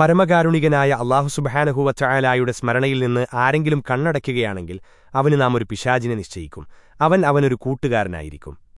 പരമകാരുണികനായ അള്ളാഹുസുബാനഹുവച്ചായാലായുടെ സ്മരണയിൽ നിന്ന് ആരെങ്കിലും കണ്ണടയ്ക്കുകയാണെങ്കിൽ അവന് നാം ഒരു പിശാചിനെ നിശ്ചയിക്കും. അവൻ അവനൊരു കൂട്ടുകാരനായിരിക്കും.